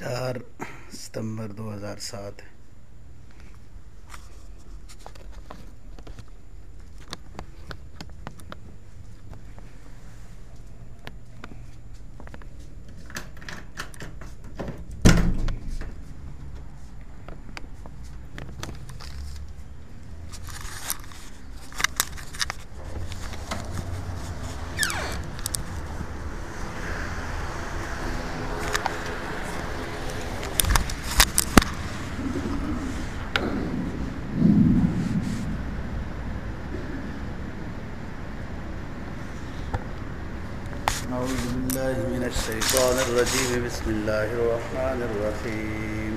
چار ستمبر دو ہزار سات الشيطان الرجيم. بسم الله الرحمن الرحيم.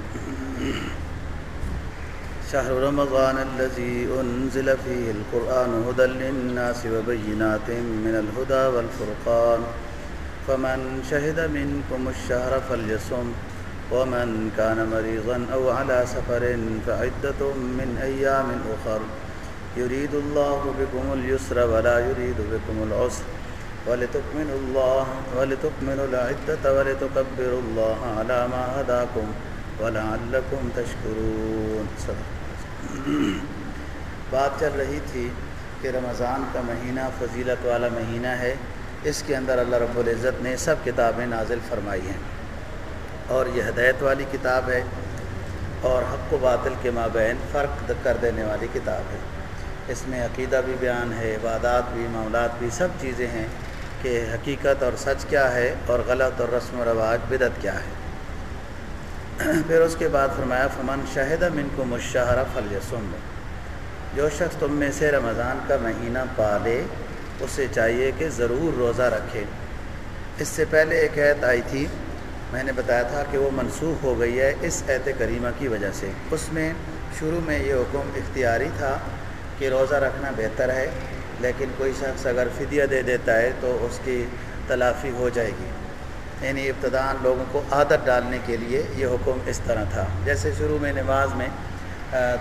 شهر رمضان الذي أنزل فيه القرآن هدى للناس وبينات من الهدى والفرقان. فمن شهد منكم الشهر فليصم ومن كان مريضا أو على سفر فعدة من أيام أخر. يريد الله بكم اليسر ولا يريد بكم العسر. ولتكملوا الله ولتكملوا العدة ولتكبروا الله على ما هداكم ولعلكم تشكرون. بات چل رہی تھی کہ رمضان کا مہینہ فضیلت والا مہینہ ہے۔ اس کے اندر اللہ رب العزت نے سب کتابیں نازل فرمائی ہیں۔ اور یہ ہدایت والی کتاب ہے اور حق و باطل کے مابین فرق کر دینے والی کتاب ہے۔ اس میں عقیدہ بھی بیان ہے عبادات بھی، معاملات بھی، سب چیزیں ہیں۔ کہ حقیقت اور سچ کیا ہے اور غلط اور رسم و رواج بدت کیا ہے۔ پھر اس کے بعد فرمایا، فمن شاہدہ من کو مشاہرہ فل یسم جو شخص تم میں سے رمضان کا مہینہ پالے، اسے چاہیے کہ ضرور روزہ رکھے۔ اس سے پہلے ایک عید آئی تھی، میں نے بتایا تھا کہ وہ منسوخ ہو گئی ہے اس ایت کریمہ کی وجہ سے۔ اس میں شروع میں یہ حکم اختیاری تھا کہ روزہ رکھنا بہتر ہے۔ لیکن کوئی شخص اگر فدیہ دے دیتا ہے تو اس کی تلافی ہو جائے گی۔ یعنی ابتدان لوگوں کو عادت ڈالنے کے لیے یہ حکم اس طرح تھا۔ جیسے شروع میں نماز میں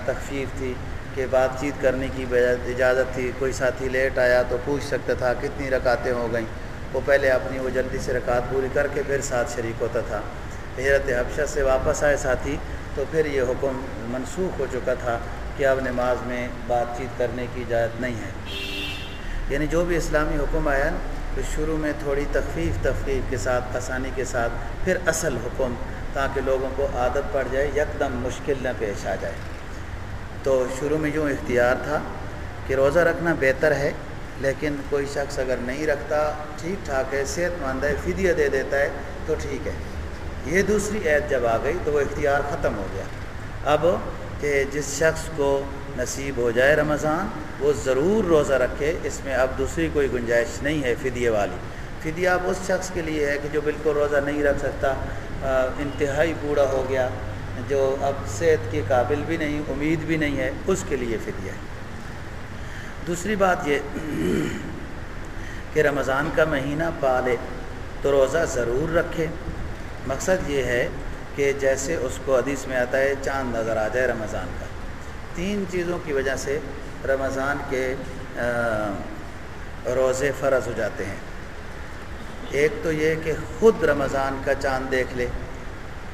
تخفیف تھی کہ بات چیت کرنے کی اجازت تھی، کوئی ساتھی لیٹ آیا تو پوچھ سکتا تھا کتنی رکاتیں ہو گئیں۔ وہ پہلے اپنی، وہ جلدی سے رکعت پوری کر کے پھر ساتھ شریک ہوتا تھا۔ حیرت حبشہ سے واپس آئے ساتھی تو پھر یہ حکم منسوخ ہو چکا تھا کہ اب نماز میں بات چیت کرنے کی اجازت نہیں ہے۔ یعنی جو بھی اسلامی حکم آیا تو شروع میں تھوڑی تخفیف تخفیف کے ساتھ، آسانی کے ساتھ، پھر اصل حکم تاکہ لوگوں کو عادت پڑ جائے، یکدم مشکل نہ پیش آ جائے۔ تو شروع میں یوں اختیار تھا کہ روزہ رکھنا بہتر ہے، لیکن کوئی شخص اگر نہیں رکھتا، ٹھیک ٹھاک ہے، صحت مند ہے، فدیہ دے دیتا ہے، تو ٹھیک ہے۔ یہ دوسری عید جب آ گئی تو وہ اختیار ختم ہو گیا۔ اب کہ جس شخص کو نصیب ہو جائے رمضان، وہ ضرور روزہ رکھے، اس میں اب دوسری کوئی گنجائش نہیں ہے فدیے والی۔ فدیہ اب اس شخص کے لیے ہے کہ جو بالکل روزہ نہیں رکھ سکتا انتہائی بوڑھا ہو گیا، جو اب صحت کے قابل بھی نہیں، امید بھی نہیں ہے، اس کے لیے فدیہ ہے۔ دوسری بات یہ کہ رمضان کا مہینہ پالے تو روزہ ضرور رکھے۔ مقصد یہ ہے کہ جیسے اس کو حدیث میں آتا ہے، چاند نظر آ جائے رمضان کا۔ تین چیزوں کی وجہ سے رمضان کے روزے فرض ہو جاتے ہیں۔ ایک تو یہ کہ خود رمضان کا چاند دیکھ لے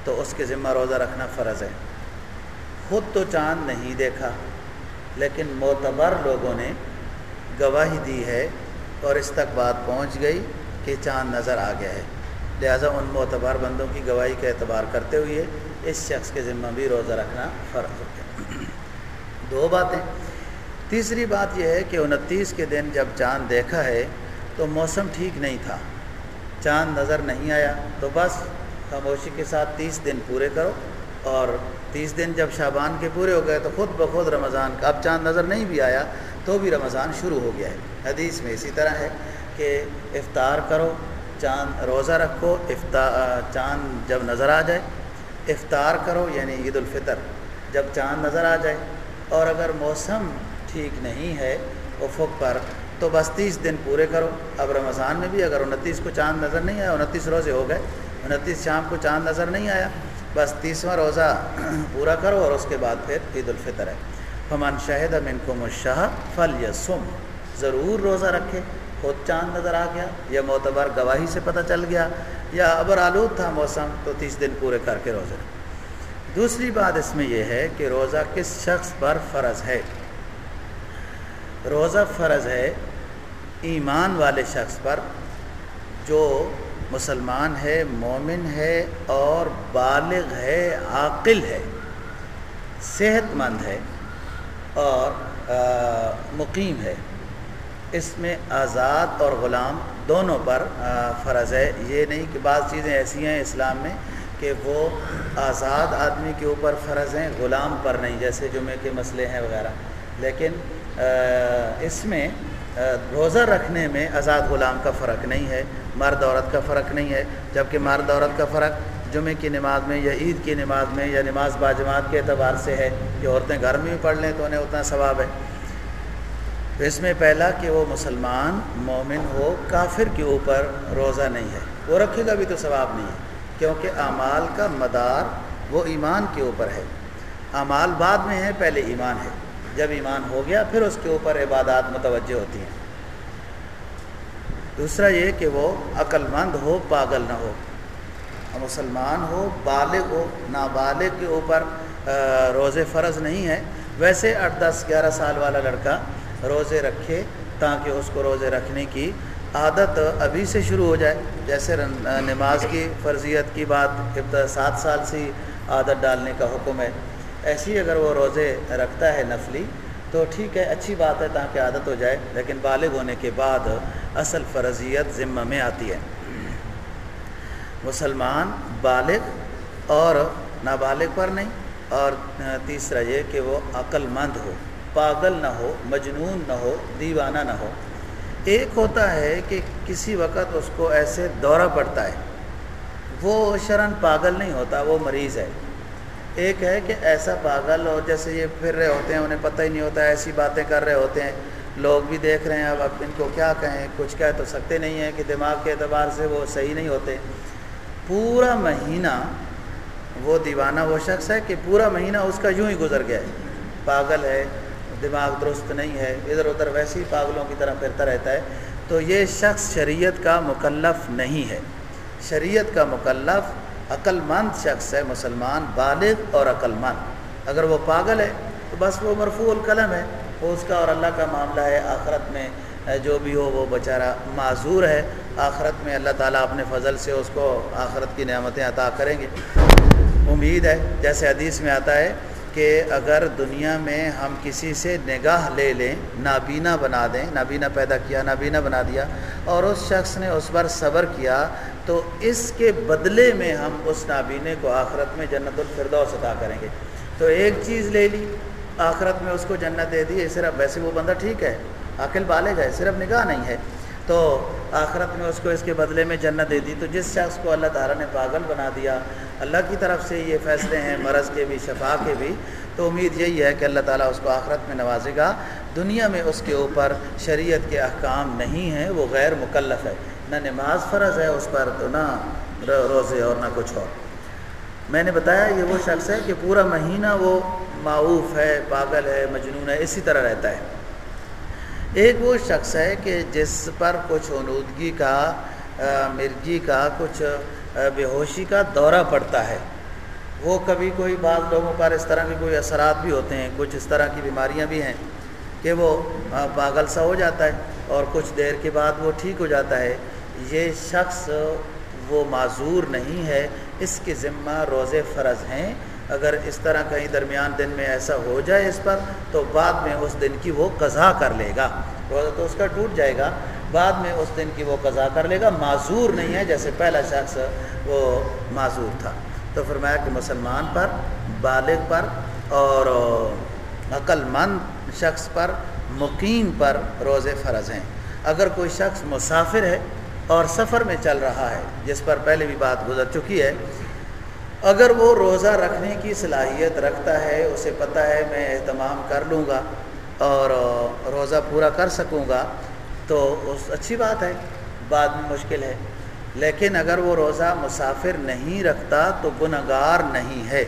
تو اس کے ذمہ روزہ رکھنا فرض ہے۔ خود تو چاند نہیں دیکھا، لیکن معتبر لوگوں نے گواہی دی ہے اور اس تک بات پہنچ گئی کہ چاند نظر آ گیا ہے۔ لہٰذا ان معتبر بندوں کی گواہی کا اعتبار کرتے ہوئے اس شخص کے ذمہ بھی روزہ رکھنا فرض ہو گیا۔ دو باتیں۔ تیسری بات یہ ہے کہ انتیس کے دن جب چاند دیکھا ہے تو موسم ٹھیک نہیں تھا۔ چاند نظر نہیں آیا تو بس خاموشی کے ساتھ تیس دن پورے کرو۔ اور تیس دن جب شابان کے پورے ہو گئے تو خود بخود رمضان کا اب چاند نظر نہیں بھی آیا تو بھی رمضان شروع ہو گیا ہے۔ حدیث میں اسی طرح ہے کہ افطار کرو، چاند روزہ رکھو افطار چاند جب نظر آ جائے، افطار کرو یعنی عید الفطر۔ جب چاند نظر آ جائے اور اگر موسم ٹھیک نہیں ہے افق پر، تو بس تیس دن پورے کرو۔ اب رمضان میں بھی اگر انتیس کو چاند نظر نہیں آیا، انتیس روزے ہو گئے، انتیس شام کو چاند نظر نہیں آیا، بس تیسواں روزہ پورا کرو اور اس کے بعد پھر عید الفطر ہے۔ فمن شاہد امن کو مشاہ فل یا سم ضرور روزہ رکھے۔ خود چاند نظر آ گیا یا معتبر گواہی سے پتہ چل گیا۔ یا ابر آلود تھا موسم، تو تیس دن پورے کر کے روزے رکھے دوسری بات اس میں یہ ہے کہ روزہ کس شخص پر فرض ہے؟ روزہ فرض ہے ایمان والے شخص پر جو مسلمان ہے، مومن ہے اور بالغ ہے، عاقل ہے، صحت مند ہے اور مقیم ہے۔ اس میں آزاد اور غلام دونوں پر فرض ہے۔ یہ نہیں کہ بعض چیزیں ایسی ہیں اسلام میں کہ وہ آزاد آدمی کے اوپر فرض ہیں، غلام پر نہیں، جیسے جمعے کے مسئلے ہیں وغیرہ۔ لیکن اس میں روزہ رکھنے میں آزاد غلام کا فرق نہیں ہے، مرد عورت کا فرق نہیں ہے، جبکہ مرد عورت کا فرق جمعے کی نماز میں یا عید کی نماز میں یا نماز باجماعت کے اعتبار سے ہے کہ عورتیں گھر میں بھی پڑھ لیں تو انہیں اتنا ثواب ہے۔ تو اس میں پہلا کہ وہ مسلمان، مومن ہو، کافر کے اوپر روزہ نہیں ہے۔ وہ رکھے گا بھی تو ثواب نہیں ہے۔ کیونکہ اعمال کا مدار وہ ایمان کے اوپر ہے۔ اعمال بعد میں ہے پہلے ایمان ہے۔ جب ایمان ہو گیا، پھر اس کے اوپر عبادات متوجہ ہوتی ہیں۔ دوسرا یہ کہ وہ عقل مند ہو، پاگل نہ ہو۔ مسلمان ہو، بالغ ہو، نابالغ کے اوپر روزے فرض نہیں ہے ویسے آٹھ دس گیارہ سال والا لڑکا روزے رکھے تاکہ اس کو روزے رکھنے کی عادت ابھی سے شروع ہو جائے، جیسے نماز کی فرضیت کی بات، ابتدا سات سال سے عادت ڈالنے کا حکم ہے۔ ایسی اگر وہ روزے رکھتا ہے نفلی، تو ٹھیک ہے، اچھی بات ہے تاکہ عادت ہو جائے، لیکن بالغ ہونے کے بعد اصل فرضیت ذمہ میں آتی ہے۔ مسلمان بالغ اور نابالغ پر نہیں، اور تیسرا یہ کہ وہ عقل مند ہو، پاگل نہ ہو، مجنون نہ ہو، دیوانہ نہ ہو۔ ایک ہوتا ہے کہ کسی وقت اس کو ایسے دورہ پڑتا ہے۔ وہ شرن پاگل نہیں ہوتا، وہ مریض ہے۔ ایک ہے کہ ایسا پاگل ہو، جیسے یہ پھر رہے ہوتے ہیں، انہیں پتہ ہی نہیں ہوتا، ایسی باتیں کر رہے ہوتے ہیں۔ لوگ بھی دیکھ رہے ہیں، اب اب ان کو کیا کہیں؟ کچھ کہہ تو سکتے نہیں ہیں کہ دماغ کے اعتبار سے وہ صحیح نہیں ہوتے۔ پورا مہینہ وہ دیوانہ وہ شخص ہے کہ پورا مہینہ اس کا یوں ہی گزر گیا ہے۔ پاگل ہے دماغ درست نہیں ہے، ادھر ادھر ویسے ہی پاگلوں کی طرح پھرتا رہتا ہے۔ تو یہ شخص شریعت کا مکلف نہیں ہے۔ شریعت کا مکلف عقل مند شخص ہے، مسلمان، بالغ اور عقل مند اگر وہ پاگل ہے تو بس وہ مرفوع القلم ہے۔ وہ اس کا اور اللہ کا معاملہ ہے۔ آخرت میں جو بھی ہو، وہ بیچارہ معذور ہے۔ آخرت میں اللہ تعالیٰ اپنے فضل سے اس کو آخرت کی نعمتیں عطا کریں گے۔ امید ہے، جیسے حدیث میں آتا ہے کہ اگر دنیا میں ہم کسی سے نگاہ لے لیں، نابینا بنا دیں، نابینا پیدا کیا، نابینا بنا دیا، اور اس شخص نے اس پر صبر کیا، تو اس کے بدلے میں ہم اس نابینے کو آخرت میں جنت الفردوس عطا کریں گے۔ تو ایک چیز لے لی، آخرت میں اس کو جنت دے دی صرف ویسے وہ بندہ ٹھیک ہے عقل بالے گئے صرف نگاہ نہیں ہے۔ تو آخرت میں اس کو اس کے بدلے میں جنت دے دی۔ تو جس شخص کو اللہ تعالیٰ نے پاگل بنا دیا، اللہ کی طرف سے یہ فیصلے ہیں، مرض کے بھی، شفا کے بھی، تو امید یہی ہے کہ اللہ تعالیٰ اس کو آخرت میں نوازے گا۔ دنیا میں اس کے اوپر شریعت کے احکام نہیں ہیں، وہ غیر مکلف ہے۔ نہ نماز فرض ہے اس پر، تو نہ روزے اور نہ کچھ اور۔ میں نے بتایا، یہ وہ شخص ہے کہ پورا مہینہ وہ معاوف ہے، پاگل ہے، مجنون ہے، اسی طرح رہتا ہے۔ ایک وہ شخص ہے کہ جس پر کچھ اونودگی کا مرگی کا، کچھ بے ہوشی کا دورہ پڑتا ہے۔ وہ کبھی کوئی بعض لوگوں پر اس طرح کے کوئی اثرات بھی ہوتے ہیں، کچھ اس طرح کی بیماریاں بھی ہیں کہ وہ پاگل سا ہو جاتا ہے اور کچھ دیر کے بعد وہ ٹھیک ہو جاتا ہے۔ یہ شخص وہ معذور نہیں ہے، اس کے ذمہ روزے فرض ہیں۔ اگر اس طرح کہیں درمیان دن میں ایسا ہو جائے اس پر، تو بعد میں اس دن کی وہ قضا کر لے گا۔ روزہ تو اس کا ٹوٹ جائے گا۔ بعد میں اس دن کی وہ قضا کر لے گا۔ معذور نہیں ہے، جیسے پہلا شخص وہ معذور تھا۔ تو فرمایا کہ مسلمان پر، بالغ پر اور عقل مند شخص پر، مقیم پر روزے فرض ہیں۔ اگر کوئی شخص مسافر ہے اور سفر میں چل رہا ہے، جس پر پہلے بھی بات گزر چکی ہے اگر وہ روزہ رکھنے کی صلاحیت رکھتا ہے، اسے پتہ ہے میں اہتمام کر لوں گا اور روزہ پورا کر سکوں گا، تو اس اچھی بات ہے، بعد میں مشکل ہے۔ لیکن اگر وہ روزہ مسافر نہیں رکھتا تو گناہگار نہیں ہے۔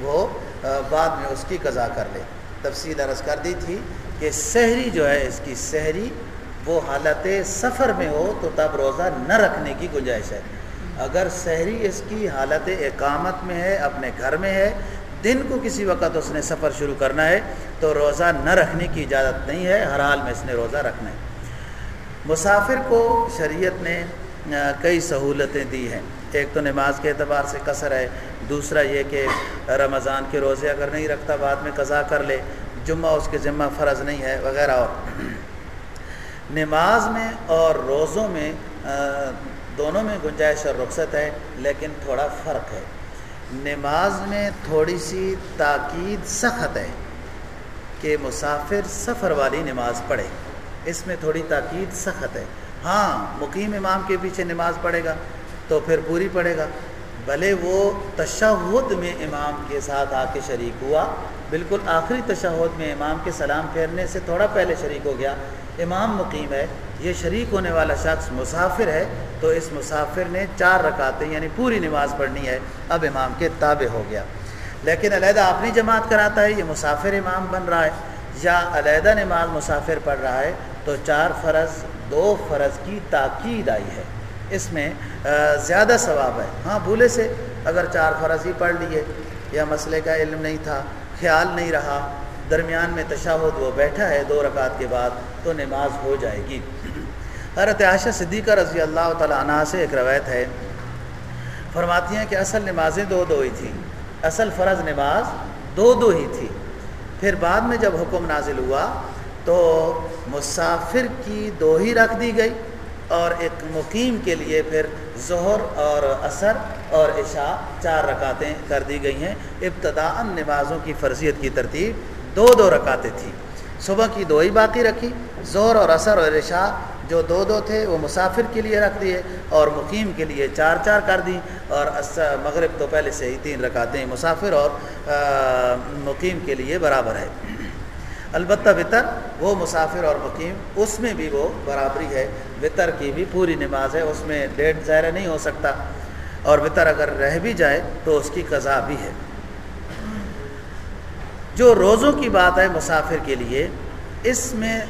وہ بعد میں اس کی قضا کر لے۔ تفصیل عرض کر دی تھی کہ سحری جو ہے، اس کی سحری وہ حالت سفر میں ہو تو تب روزہ نہ رکھنے کی گنجائش ہے۔ اگر سحری اس کی حالت اقامت میں ہے، اپنے گھر میں ہے، دن کو کسی وقت اس نے سفر شروع کرنا ہے، تو روزہ نہ رکھنے کی اجازت نہیں ہے، ہر حال میں اس نے روزہ رکھنا ہے۔ مسافر کو شریعت نے کئی سہولتیں دی ہیں۔ ایک تو نماز کے اعتبار سے قصر ہے، دوسرا یہ کہ رمضان کے روزے اگر نہیں رکھتا، بعد میں قضا کر لے، جمعہ اس کے ذمہ فرض نہیں ہے، وغیرہ۔ اور نماز میں اور روزوں میں دونوں میں گنجائش اور رخصت ہے، لیکن تھوڑا فرق ہے۔ نماز میں تھوڑی سی تاکید سخت ہے کہ مسافر سفر والی نماز پڑھے۔ اس میں تھوڑی تاکید سخت ہے۔ ہاں مقیم امام کے پیچھے نماز پڑھے گا تو پھر پوری پڑھے گا۔ بھلے وہ تشہد میں امام کے ساتھ آ کے شریک ہوا بالکل آخری تشہد میں امام کے سلام پھیرنے سے تھوڑا پہلے شریک ہو گیا۔ امام مقیم ہے، یہ شریک ہونے والا شخص مسافر ہے، تو اس مسافر نے چار رکعتیں یعنی پوری نماز پڑھنی ہے۔ اب امام کے تابع ہو گیا۔ لیکن علیحدہ اپنی جماعت کراتا ہے، یہ مسافر امام بن رہا ہے۔ یا علیحدہ نماز مسافر پڑھ رہا ہے، تو چار فرض، دو فرض کی تاکید آئی ہے۔ اس میں زیادہ ثواب ہے۔ ہاں بھولے سے اگر چار فرض ہی پڑھ لیے، یا مسئلے کا علم نہیں تھا۔ خیال نہیں رہا، درمیان میں تشاہد وہ بیٹھا ہے دو رکعت کے بعد تو نماز ہو جائے گی۔ حضرت عائشہ صدیقہ رضی اللہ تعالیٰ عنہ سے ایک روایت ہے۔ فرماتی ہیں کہ اصل نمازیں دو دو ہی تھیں۔ اصل فرض نماز دو دو ہی تھی۔ پھر بعد میں جب حکم نازل ہوا تو مسافر کی دو ہی رکھ دی گئی اور ایک مقیم کے لیے پھر ظہر اور عصر اور عشاء چار رکعتیں کر دی گئی ہیں۔ ابتدا نمازوں کی فرضیت کی ترتیب دو دو رکعتیں تھیں۔ صبح کی دو ہی باقی رکھی، ظہر اور عصر اور عشاء جو دو دو تھے وہ مسافر کے لیے رکھ دیے اور مقیم کے لیے چار چار کر دیں اور مغرب تو پہلے سے ہی تین رکعتیں مسافر اور مقیم کے لیے برابر ہے۔ البتہ وطر وہ مسافر اور مقیم، اس میں بھی وہ برابری ہے۔ وطر کی بھی پوری نماز ہے، اس میں ڈیڑھ ظاہر نہیں ہو سکتا۔ اور وطر اگر رہ بھی جائے تو اس کی قضا بھی ہے۔ جو روزوں کی بات ہے مسافر کے لیے، اس میں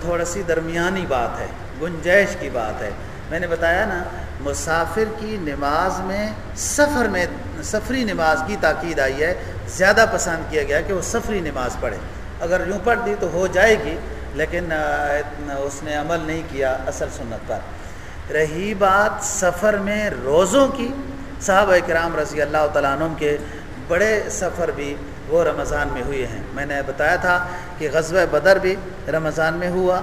تھوڑا سی درمیانی بات ہے، گنجائش کی بات ہے۔ میں نے بتایا نا، مسافر کی نماز میں سفر میں، سفری نماز کی تاکید آئی ہے۔ زیادہ پسند کیا گیا کہ وہ سفری نماز پڑھے۔ اگر یوں پڑھ دی تو ہو جائے گی، لیکن اس نے عمل نہیں کیا اصل سنت پر۔ رہی بات سفر میں روزوں کی، صحابہ کرام رضی اللہ تعالیٰ عنہ کے بڑے سفر بھی وہ رمضان میں ہوئے ہیں۔ میں نے بتایا تھا کہ غزوہ بدر بھی رمضان میں ہوا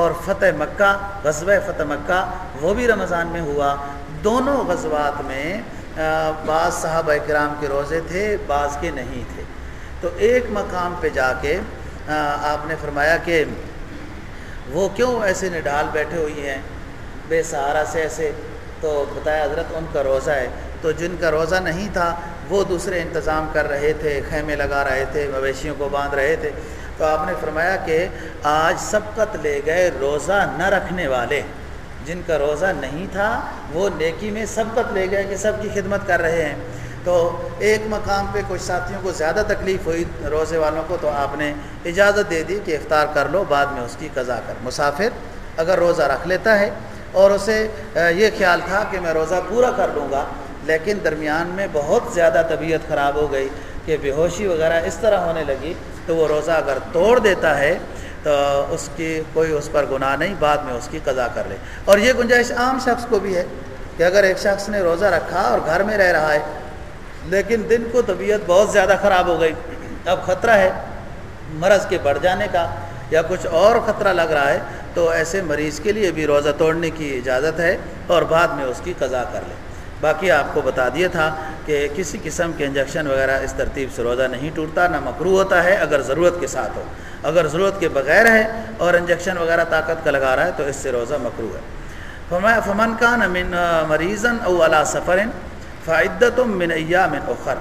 اور فتح مکہ، غزوہ فتح مکہ وہ بھی رمضان میں ہوا۔ دونوں غزوات میں بعض صحابہ کرام کے روزے تھے، بعض کے نہیں تھے۔ تو ایک مقام پہ جا کے ہاں، آپ نے فرمایا کہ وہ کیوں ایسے نڈال بیٹھے ہوئی ہیں؟ بے سہارا سے ایسے، تو بتایا حضرت ان کا روزہ ہے۔ تو جن کا روزہ نہیں تھا، وہ دوسرے انتظام کر رہے تھے، خیمے لگا رہے تھے، مویشیوں کو باندھ رہے تھے۔ تو آپ نے فرمایا کہ آج سبقت لے گئے روزہ نہ رکھنے والے۔ جن کا روزہ نہیں تھا، وہ نیکی میں سبقت لے گئے کہ سب کی خدمت کر رہے ہیں۔ تو ایک مقام پہ کچھ ساتھیوں کو زیادہ تکلیف ہوئی روزے والوں کو تو آپ نے اجازت دے دی کہ افطار کر لو، بعد میں اس کی قضا کر۔ مسافر اگر روزہ رکھ لیتا ہے اور اسے یہ خیال تھا کہ میں روزہ پورا کر لوں گا، لیکن درمیان میں بہت زیادہ طبیعت خراب ہو گئی کہ بے ہوشی وغیرہ اس طرح ہونے لگی، تو وہ روزہ اگر توڑ دیتا ہے تو اس کی کوئی اس پر گناہ نہیں، بعد میں اس کی قضا کر لے۔ اور یہ گنجائش عام شخص کو بھی ہے کہ اگر ایک شخص نے روزہ رکھا اور گھر میں رہ رہا ہے لیکن دن کو طبیعت بہت زیادہ خراب ہو گئی۔ اب خطرہ ہے مرض کے بڑھ جانے کا یا کچھ اور خطرہ لگ رہا ہے تو ایسے مریض کے لیے بھی روزہ توڑنے کی اجازت ہے اور بعد میں اس کی قضا کر لے باقی آپ کو بتا دیا تھا کہ کسی قسم کے انجیکشن وغیرہ اس ترتیب سے روزہ نہیں ٹوٹتا، نہ مکرو ہوتا ہے اگر ضرورت کے ساتھ ہو۔ اگر ضرورت کے بغیر ہے اور انجیکشن وغیرہ طاقت کا لگا رہا ہے تو اس سے روزہ مکرو ہے۔ فمن کا نہ مریضن او علا سفرن فعدت من ایام اخر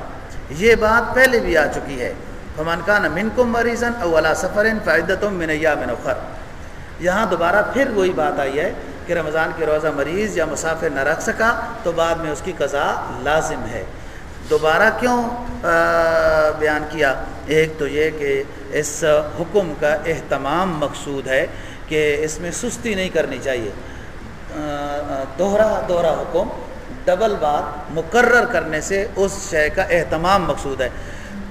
یہ بات پہلے بھی آ چکی ہے۔ فمن کان منکم مریضن او علی سفر فعدت من ایام اخر یہاں دوبارہ پھر وہی بات آئی ہے کہ رمضان کے روزہ مریض یا مسافر نہ رکھ سکا تو بعد میں اس کی قضا لازم ہے۔ دوبارہ کیوں؟ بیان کیا۔ ایک تو یہ کہ اس حکم کا اہتمام مقصود ہے کہ اس میں سستی نہیں کرنی چاہیے۔ دوہرا دوہرا حکم۔ ڈبل بار مقرر کرنے سے اس شے کا اہتمام مقصود ہے۔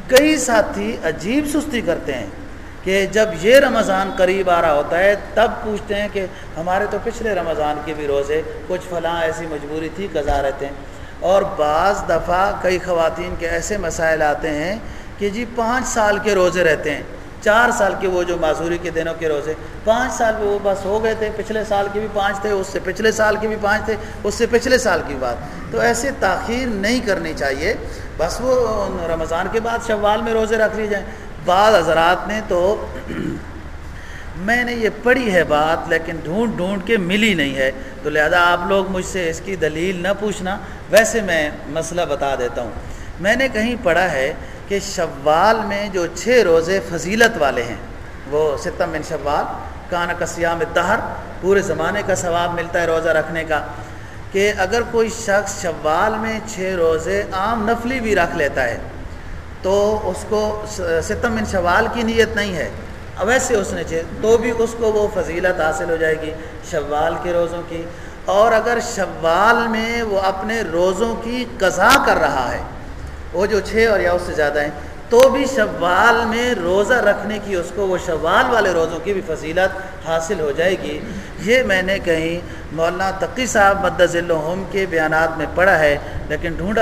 کئی ساتھی عجیب سستی کرتے ہیں کہ جب یہ رمضان قریب آ رہا ہوتا ہے، تب پوچھتے ہیں کہ ہمارے تو پچھلے رمضان کے بھی روزے کچھ فلاں ایسی مجبوری تھی، قضا رہتے ہیں۔ اور بعض دفعہ کئی خواتین کے ایسے مسائل آتے ہیں کہ جی پانچ سال کے روزے رہتے ہیں۔ چار سال کے وہ جو معذوری کے دنوں کے روزے، پانچ سال پہ وہ بس ہو گئے تھے، پچھلے سال کے بھی پانچ تھے، اس سے پچھلے سال کے بھی پانچ تھے، اس سے پچھلے سال کی بات۔ تو ایسے تاخیر نہیں کرنی چاہیے۔ بس وہ رمضان کے بعد شوال میں روزے رکھ لی جائیں۔ بعض حضرات نے تو میں نے یہ پڑھی ہے بات، لیکن ڈھونڈ ڈھونڈ کے ملی نہیں ہے۔ تو لہذا آپ لوگ مجھ سے اس کی دلیل نہ پوچھنا۔ ویسے میں مسئلہ بتا دیتا ہوں۔ میں نے کہیں پڑھا ہے کہ شوال میں جو چھ روزے فضیلت والے ہیں، وہ ستم بن شوال کان کسیام دہر پورے زمانے کا ثواب ملتا ہے روزہ رکھنے کا، کہ اگر کوئی شخص شوال میں چھ روزے عام نفلی بھی رکھ لیتا ہے، تو اس کو ستم بن شوال کی نیت نہیں ہے۔ ویسے اس نے تو بھی اس کو وہ فضیلت حاصل ہو جائے گی شوال کے روزوں کی۔ اور اگر شوال میں وہ اپنے روزوں کی قضا کر رہا ہے وہ جو چھ اور یا اس سے زیادہ ہیں، تو بھی شوال میں روزہ رکھنے کی، اس کو وہ شوال والے روزوں کی بھی فضیلت حاصل ہو جائے گی۔ یہ میں نے کہیں مولانا تقی صاحب مدذ الحم کے بیانات میں پڑھا ہے، لیکن ڈھونڈا